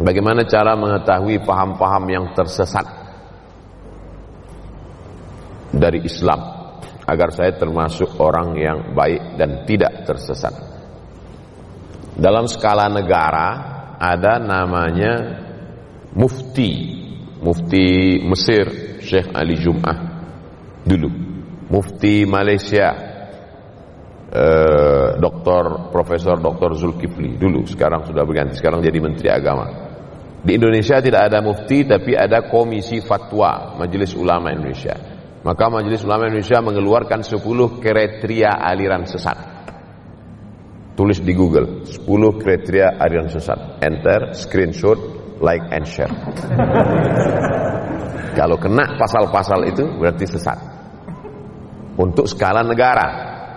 Bagaimana cara mengetahui paham-paham yang tersesat dari Islam agar saya termasuk orang yang baik dan tidak tersesat. Dalam skala negara ada namanya mufti. Mufti Mesir Syekh Ali Jum'ah dulu. Mufti Malaysia eh, Dr. Profesor Dr. Zulkifli dulu sekarang sudah berganti sekarang jadi menteri agama di Indonesia tidak ada mufti tapi ada komisi fatwa Majelis Ulama Indonesia. Maka Majelis Ulama Indonesia mengeluarkan 10 kriteria aliran sesat. Tulis di Google 10 kriteria aliran sesat. Enter, screenshot, like and share. Kalau kena pasal-pasal itu berarti sesat. Untuk skala negara,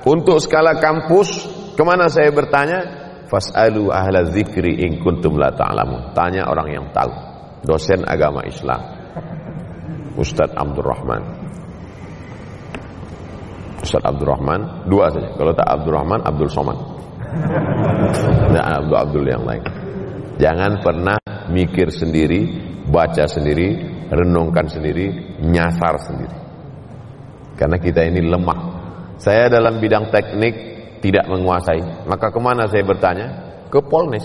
untuk skala kampus, ke mana saya bertanya? Fas'alu ahla zikri in kuntum la ta'lamun. Tanya orang yang tahu. Dosen agama Islam. Ustaz Abdul Rahman. Ustaz Abdul Rahman, dua saja. Kalau tak Abdul Rahman, Abdul Somad. Nah, Abdul Abdul yang lain. Jangan pernah mikir sendiri, baca sendiri, renungkan sendiri, nyasar sendiri. Karena kita ini lemah. Saya dalam bidang teknik tidak menguasai. Maka ke mana saya bertanya? Ke Polnes,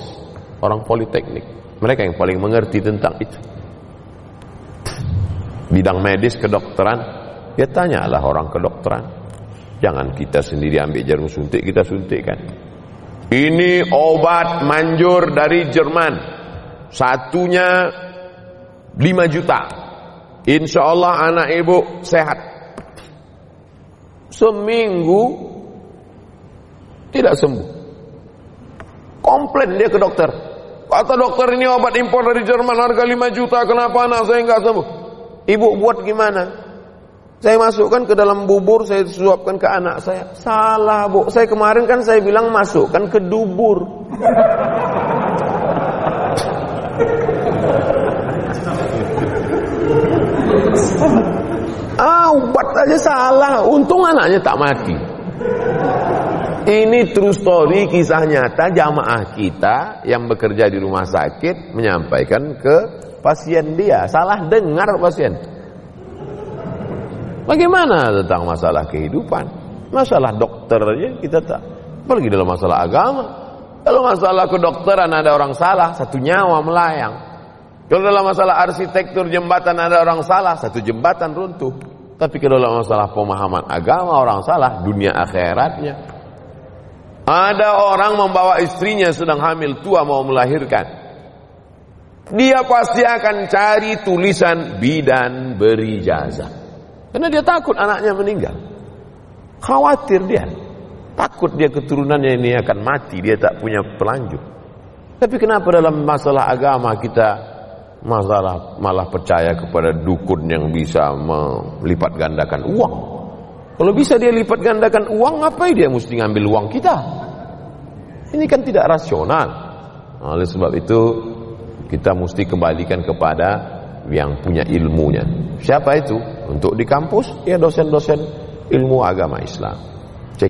orang politeknik. Mereka yang paling mengerti tentang itu. Bidang medis, kedokteran, ya tanyalah orang kedokteran. Jangan kita sendiri ambil jarum suntik, kita suntikkan. Ini obat manjur dari Jerman. Satunya 5 juta. Insya Allah anak ibu sehat. Seminggu tidak sembuh. Komplain dia ke dokter. Kata dokter ini obat impor dari Jerman harga 5 juta, kenapa anak saya nggak sembuh? Ibu buat gimana? Saya masukkan ke dalam bubur, saya suapkan ke anak saya. Salah bu, saya kemarin kan saya bilang masukkan ke dubur. ah, obat aja salah. Untung anaknya tak mati. Ini true story kisah nyata jamaah kita yang bekerja di rumah sakit menyampaikan ke pasien dia. Salah dengar pasien. Bagaimana tentang masalah kehidupan? Masalah dokter aja kita tak. Apalagi dalam masalah agama. Kalau masalah kedokteran ada orang salah, satu nyawa melayang. Kalau dalam masalah arsitektur jembatan ada orang salah, satu jembatan runtuh. Tapi kalau dalam masalah pemahaman agama orang salah, dunia akhiratnya ada orang membawa istrinya sedang hamil tua mau melahirkan. Dia pasti akan cari tulisan bidan beri jasa. Karena dia takut anaknya meninggal. Khawatir dia. Takut dia keturunannya ini akan mati, dia tak punya pelanjut. Tapi kenapa dalam masalah agama kita masalah malah percaya kepada dukun yang bisa melipat gandakan uang? Kalau bisa dia lipat gandakan uang, ngapain dia mesti ngambil uang kita? Ini kan tidak rasional. Oleh sebab itu, kita mesti kembalikan kepada yang punya ilmunya. Siapa itu? Untuk di kampus, ya dosen-dosen ilmu agama Islam.